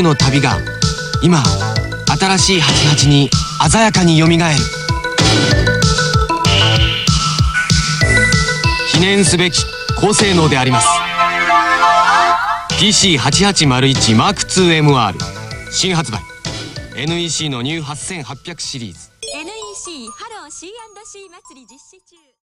クの旅が今新しい88に鮮やかによみがえる。記念すべき高性能であります。PC8801 M2MR 新発売。NEC のニュー8800シリーズ。NEC ハロー C&C 祭り実施中。